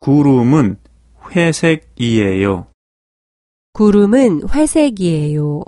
구름은 회색이에요. 구름은 회색이에요.